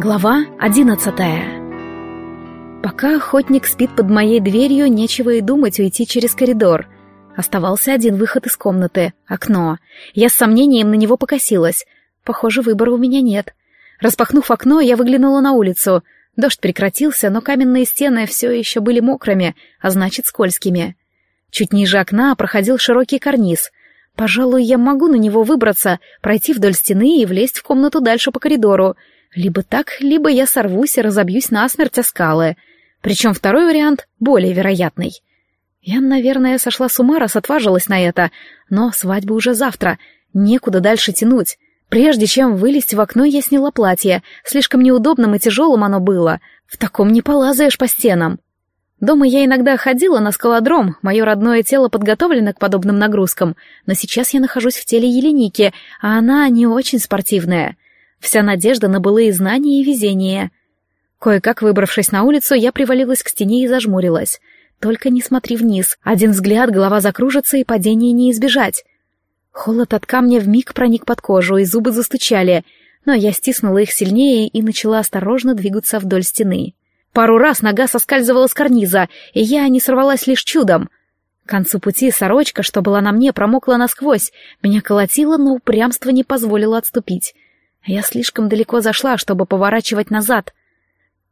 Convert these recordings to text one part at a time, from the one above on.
Глава одиннадцатая Пока охотник спит под моей дверью, нечего и думать уйти через коридор. Оставался один выход из комнаты — окно. Я с сомнением на него покосилась. Похоже, выбора у меня нет. Распахнув окно, я выглянула на улицу. Дождь прекратился, но каменные стены все еще были мокрыми, а значит, скользкими. Чуть ниже окна проходил широкий карниз. Пожалуй, я могу на него выбраться, пройти вдоль стены и влезть в комнату дальше по коридору — либо так, либо я сорвусь и разобьюсь насмерть о скалы. Причем второй вариант более вероятный. Я, наверное, сошла с ума, раз отважилась на это, но свадьба уже завтра, некуда дальше тянуть. Прежде чем вылезть в окно, я сняла платье, слишком неудобным и тяжелым оно было. В таком не полазаешь по стенам. Дома я иногда ходила на скалодром, мое родное тело подготовлено к подобным нагрузкам, но сейчас я нахожусь в теле Еленики, а она не очень спортивная. Вся надежда на былые знания и везение. Кое-как выбравшись на улицу, я привалилась к стене и зажмурилась. Только не смотри вниз. Один взгляд, голова закружится, и падение не избежать. Холод от камня вмиг проник под кожу, и зубы застучали, но я стиснула их сильнее и начала осторожно двигаться вдоль стены. Пару раз нога соскальзывала с карниза, и я не сорвалась лишь чудом. К концу пути сорочка, что была на мне, промокла насквозь. Меня колотило, но упрямство не позволило отступить. Я слишком далеко зашла, чтобы поворачивать назад.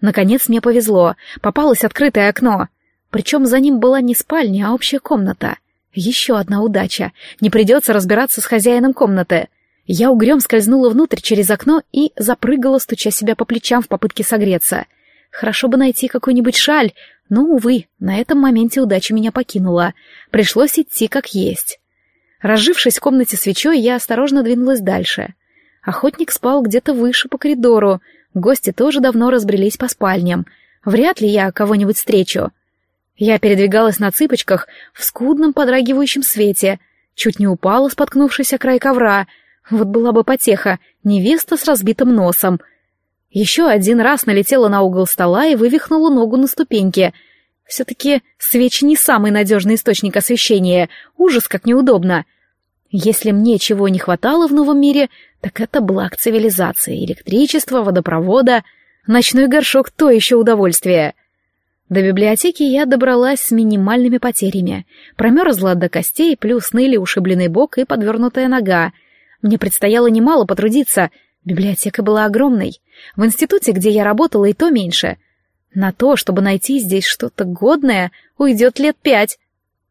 Наконец мне повезло. Попалось открытое окно. Причем за ним была не спальня, а общая комната. Еще одна удача. Не придется разбираться с хозяином комнаты. Я угрём скользнула внутрь через окно и запрыгала, стуча себя по плечам в попытке согреться. Хорошо бы найти какую-нибудь шаль, но, увы, на этом моменте удача меня покинула. Пришлось идти как есть. Разжившись в комнате свечой, я осторожно двинулась дальше. Охотник спал где-то выше по коридору, гости тоже давно разбрелись по спальням. Вряд ли я кого-нибудь встречу. Я передвигалась на цыпочках в скудном подрагивающем свете, чуть не упала, споткнувшись о край ковра. Вот была бы потеха, невеста с разбитым носом. Еще один раз налетела на угол стола и вывихнула ногу на ступеньке. Все-таки свечи не самый надежный источник освещения, ужас как неудобно. Если мне чего не хватало в новом мире, так это благ цивилизации, электричество, водопровода, ночной горшок — то еще удовольствие. До библиотеки я добралась с минимальными потерями. Промерзла до костей, плюс ныли ушибленный бок и подвернутая нога. Мне предстояло немало потрудиться. Библиотека была огромной. В институте, где я работала, и то меньше. На то, чтобы найти здесь что-то годное, уйдет лет пять.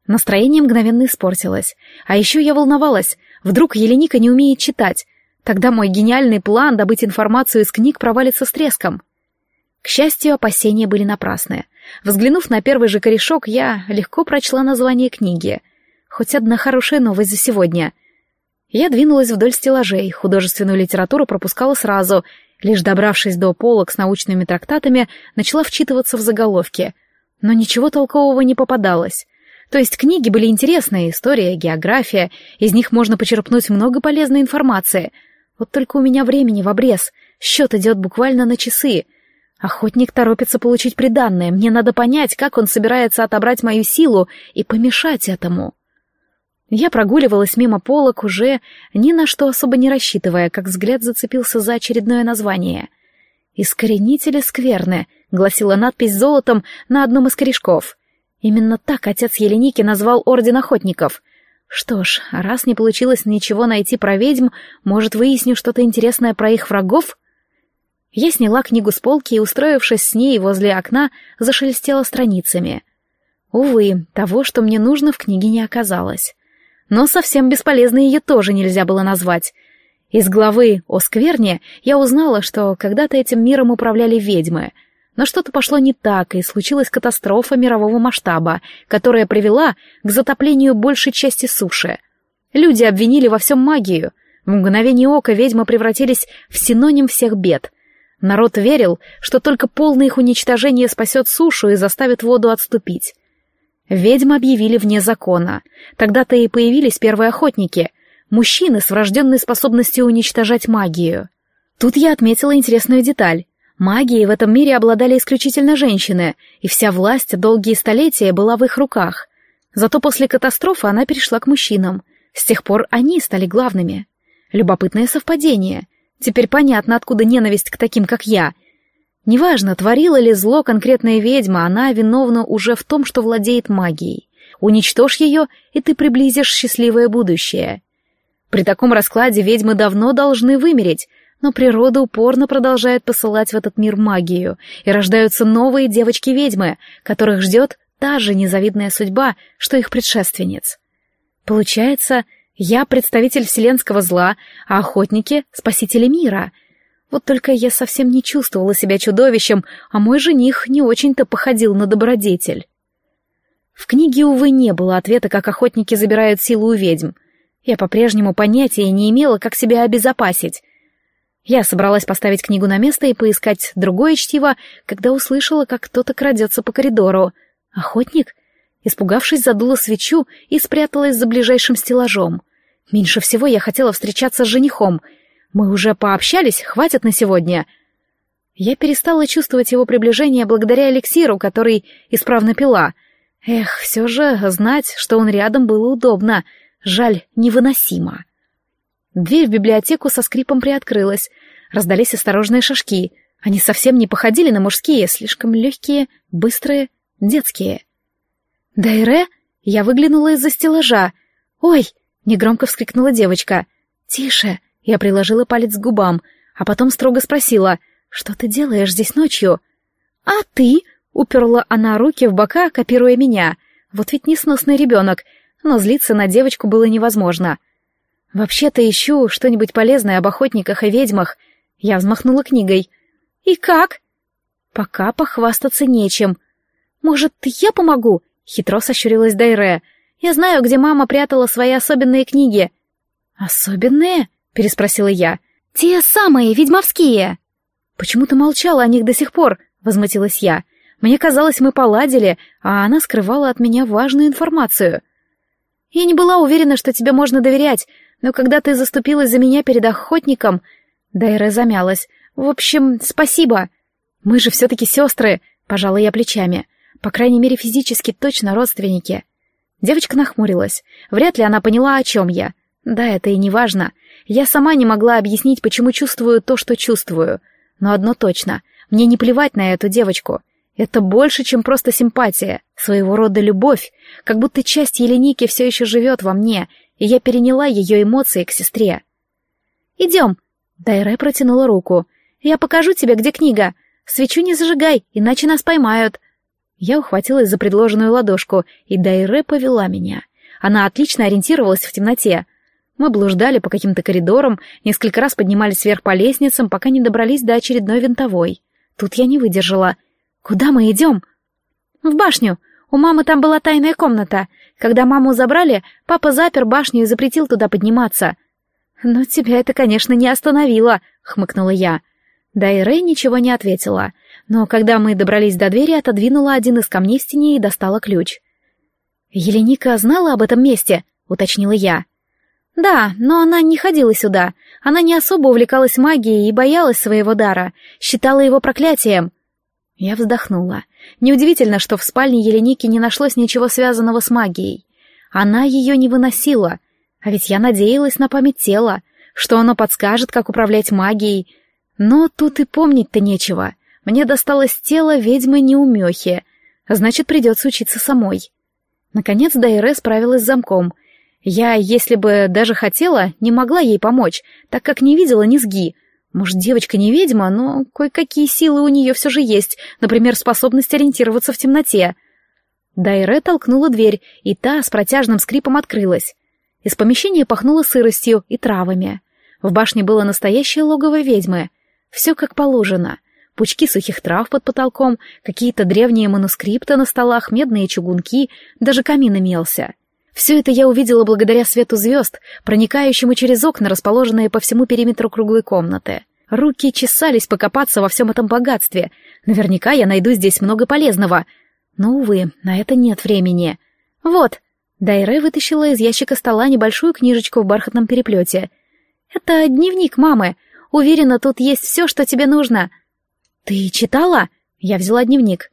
Настроение мгновенно испортилось. А еще я волновалась. Вдруг Еленика не умеет читать. Тогда мой гениальный план добыть информацию из книг провалится с треском. К счастью, опасения были напрасны. Взглянув на первый же корешок, я легко прочла название книги. Хоть одна хорошая новость за сегодня. Я двинулась вдоль стеллажей, художественную литературу пропускала сразу, лишь добравшись до полок с научными трактатами, начала вчитываться в заголовки. Но ничего толкового не попадалось. То есть книги были интересные, история, география, из них можно почерпнуть много полезной информации. Вот только у меня времени в обрез, счет идет буквально на часы. Охотник торопится получить приданное, мне надо понять, как он собирается отобрать мою силу и помешать этому. Я прогуливалась мимо полок уже, ни на что особо не рассчитывая, как взгляд зацепился за очередное название. «Искоренители скверны», — гласила надпись золотом на одном из корешков. Именно так отец Еленики назвал Орден Охотников. Что ж, раз не получилось ничего найти про ведьм, может, выясню что-то интересное про их врагов? Я сняла книгу с полки и, устроившись с ней возле окна, зашелестела страницами. Увы, того, что мне нужно, в книге не оказалось. Но совсем бесполезной ее тоже нельзя было назвать. Из главы о скверне я узнала, что когда-то этим миром управляли ведьмы — но что-то пошло не так, и случилась катастрофа мирового масштаба, которая привела к затоплению большей части суши. Люди обвинили во всем магию. В мгновение ока ведьмы превратились в синоним всех бед. Народ верил, что только полное их уничтожение спасет сушу и заставит воду отступить. Ведьм объявили вне закона. Тогда-то и появились первые охотники, мужчины с врожденной способностью уничтожать магию. Тут я отметила интересную деталь. Магией в этом мире обладали исключительно женщины, и вся власть долгие столетия была в их руках. Зато после катастрофы она перешла к мужчинам. С тех пор они стали главными. Любопытное совпадение. Теперь понятно, откуда ненависть к таким, как я. Неважно, творила ли зло конкретная ведьма, она виновна уже в том, что владеет магией. Уничтожь ее, и ты приблизишь счастливое будущее. При таком раскладе ведьмы давно должны вымереть, но природа упорно продолжает посылать в этот мир магию, и рождаются новые девочки-ведьмы, которых ждет та же незавидная судьба, что их предшественниц. Получается, я представитель вселенского зла, а охотники — спасители мира. Вот только я совсем не чувствовала себя чудовищем, а мой жених не очень-то походил на добродетель. В книге, увы, не было ответа, как охотники забирают силу у ведьм. Я по-прежнему понятия не имела, как себя обезопасить. Я собралась поставить книгу на место и поискать другое чтиво, когда услышала, как кто-то крадется по коридору. Охотник? Испугавшись, задула свечу и спряталась за ближайшим стеллажом. Меньше всего я хотела встречаться с женихом. Мы уже пообщались, хватит на сегодня. Я перестала чувствовать его приближение благодаря эликсиру, который исправно пила. Эх, все же знать, что он рядом, было удобно. Жаль, невыносимо. Дверь в библиотеку со скрипом приоткрылась. Раздались осторожные шажки. Они совсем не походили на мужские, слишком легкие, быстрые, детские. «Дайре?» Я выглянула из-за стеллажа. «Ой!» — негромко вскрикнула девочка. «Тише!» — я приложила палец к губам, а потом строго спросила. «Что ты делаешь здесь ночью?» «А ты?» — уперла она руки в бока, копируя меня. «Вот ведь несносный ребенок!» Но злиться на девочку было невозможно. «Вообще-то ищу что-нибудь полезное об охотниках и ведьмах». Я взмахнула книгой. «И как?» «Пока похвастаться нечем. Может, я помогу?» Хитро сощурилась Дайре. «Я знаю, где мама прятала свои особенные книги». «Особенные?» — переспросила я. «Те самые, ведьмовские!» «Почему ты молчала о них до сих пор?» — возмутилась я. «Мне казалось, мы поладили, а она скрывала от меня важную информацию». «Я не была уверена, что тебе можно доверять, но когда ты заступилась за меня перед охотником...» Дайра замялась. «В общем, спасибо. Мы же все-таки сестры», — пожала я плечами. «По крайней мере, физически точно родственники». Девочка нахмурилась. Вряд ли она поняла, о чем я. Да, это и не важно. Я сама не могла объяснить, почему чувствую то, что чувствую. Но одно точно. Мне не плевать на эту девочку. Это больше, чем просто симпатия, своего рода любовь, как будто часть Еленики все еще живет во мне, и я переняла ее эмоции к сестре. «Идем!» Дайре протянула руку. «Я покажу тебе, где книга. Свечу не зажигай, иначе нас поймают». Я ухватилась за предложенную ладошку, и Дайре повела меня. Она отлично ориентировалась в темноте. Мы блуждали по каким-то коридорам, несколько раз поднимались вверх по лестницам, пока не добрались до очередной винтовой. Тут я не выдержала. «Куда мы идем?» «В башню. У мамы там была тайная комната. Когда маму забрали, папа запер башню и запретил туда подниматься. «Но тебя это, конечно, не остановило», — хмыкнула я. Да и Рэй ничего не ответила, но когда мы добрались до двери, отодвинула один из камней в стене и достала ключ. «Еленика знала об этом месте?» — уточнила я. «Да, но она не ходила сюда. Она не особо увлекалась магией и боялась своего дара, считала его проклятием». Я вздохнула. Неудивительно, что в спальне Еленики не нашлось ничего связанного с магией. Она ее не выносила, а ведь я надеялась на память тела, что оно подскажет, как управлять магией. Но тут и помнить-то нечего. Мне досталось тело ведьмы-неумехи, а значит, придется учиться самой. Наконец Дайре справилась с замком. Я, если бы даже хотела, не могла ей помочь, так как не видела низги — может, девочка не ведьма, но кое-какие силы у нее все же есть, например, способность ориентироваться в темноте. Дайре толкнула дверь, и та с протяжным скрипом открылась. Из помещения пахнуло сыростью и травами. В башне было настоящее логово ведьмы. Все как положено. Пучки сухих трав под потолком, какие-то древние манускрипты на столах, медные чугунки, даже камин имелся. Все это я увидела благодаря свету звезд, проникающему через окна, расположенные по всему периметру круглой комнаты. Руки чесались покопаться во всем этом богатстве. Наверняка я найду здесь много полезного. Но, увы, на это нет времени. Вот. Дайре вытащила из ящика стола небольшую книжечку в бархатном переплете. Это дневник мамы. Уверена, тут есть все, что тебе нужно. Ты читала? Я взяла дневник.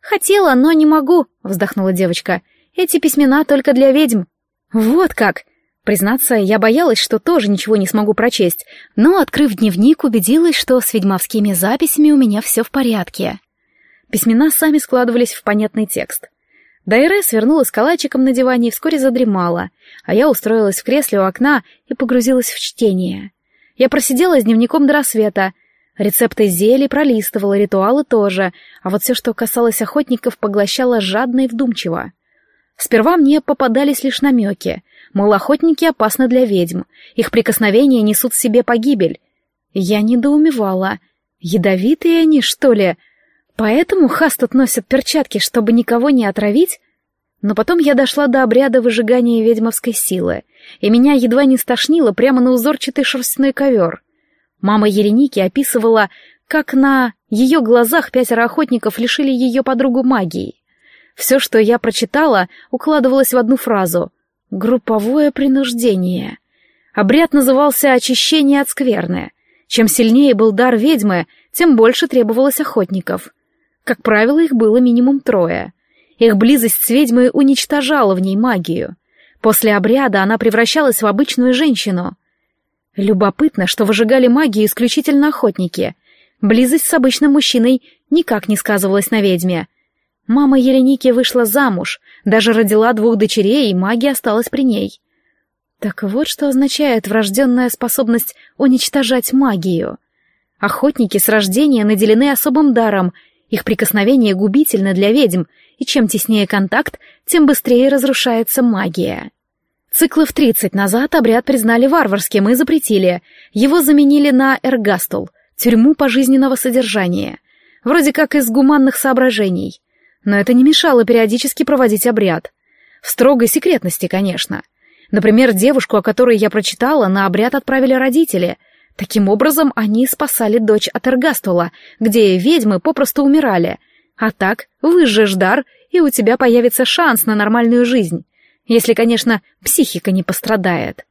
Хотела, но не могу, вздохнула девочка. Эти письмена только для ведьм. Вот как. Признаться, я боялась, что тоже ничего не смогу прочесть, но, открыв дневник, убедилась, что с ведьмовскими записями у меня все в порядке. Письмена сами складывались в понятный текст. Дайре свернулась калачиком на диване и вскоре задремала, а я устроилась в кресле у окна и погрузилась в чтение. Я просидела с дневником до рассвета, рецепты зелий пролистывала, ритуалы тоже, а вот все, что касалось охотников, поглощала жадно и вдумчиво. Сперва мне попадались лишь намеки, мол, охотники опасны для ведьм, их прикосновения несут в себе погибель. Я недоумевала. Ядовитые они, что ли? — Поэтому Хастут носит перчатки, чтобы никого не отравить? Но потом я дошла до обряда выжигания ведьмовской силы, и меня едва не стошнило прямо на узорчатый шерстяной ковер. Мама Ереники описывала, как на ее глазах пятеро охотников лишили ее подругу магии. Все, что я прочитала, укладывалось в одну фразу — «групповое принуждение». Обряд назывался «очищение от скверны». Чем сильнее был дар ведьмы, тем больше требовалось охотников. Как правило, их было минимум трое. Их близость с ведьмой уничтожала в ней магию. После обряда она превращалась в обычную женщину. Любопытно, что выжигали магию исключительно охотники. Близость с обычным мужчиной никак не сказывалась на ведьме. Мама Еленики вышла замуж, даже родила двух дочерей, и магия осталась при ней. Так вот что означает врожденная способность уничтожать магию. Охотники с рождения наделены особым даром — их прикосновение губительно для ведьм, и чем теснее контакт, тем быстрее разрушается магия. Циклов 30 назад обряд признали варварским и запретили. Его заменили на эргастул, тюрьму пожизненного содержания. Вроде как из гуманных соображений. Но это не мешало периодически проводить обряд. В строгой секретности, конечно. Например, девушку, о которой я прочитала, на обряд отправили родители — Таким образом, они спасали дочь от Эргастула, где ведьмы попросту умирали. А так, выжжешь дар, и у тебя появится шанс на нормальную жизнь. Если, конечно, психика не пострадает.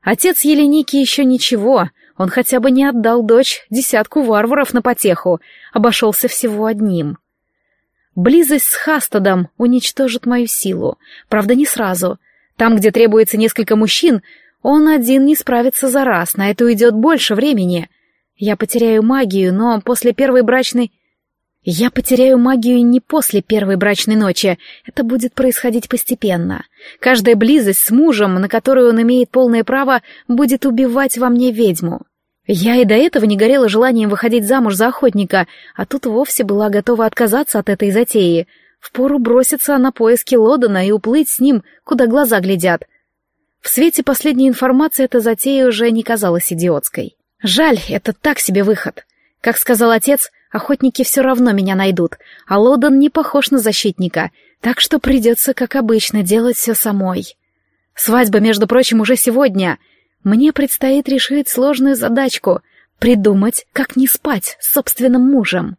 Отец Еленики еще ничего, он хотя бы не отдал дочь десятку варваров на потеху, обошелся всего одним. Близость с Хастадом уничтожит мою силу, правда, не сразу. Там, где требуется несколько мужчин, он один не справится за раз, на это уйдет больше времени. Я потеряю магию, но после первой брачной... Я потеряю магию не после первой брачной ночи. Это будет происходить постепенно. Каждая близость с мужем, на которую он имеет полное право, будет убивать во мне ведьму. Я и до этого не горела желанием выходить замуж за охотника, а тут вовсе была готова отказаться от этой затеи. Впору броситься на поиски Лодона и уплыть с ним, куда глаза глядят. В свете последней информации эта затея уже не казалась идиотской. Жаль, это так себе выход. Как сказал отец, охотники все равно меня найдут, а Лодон не похож на защитника, так что придется, как обычно, делать все самой. Свадьба, между прочим, уже сегодня. Мне предстоит решить сложную задачку — придумать, как не спать с собственным мужем.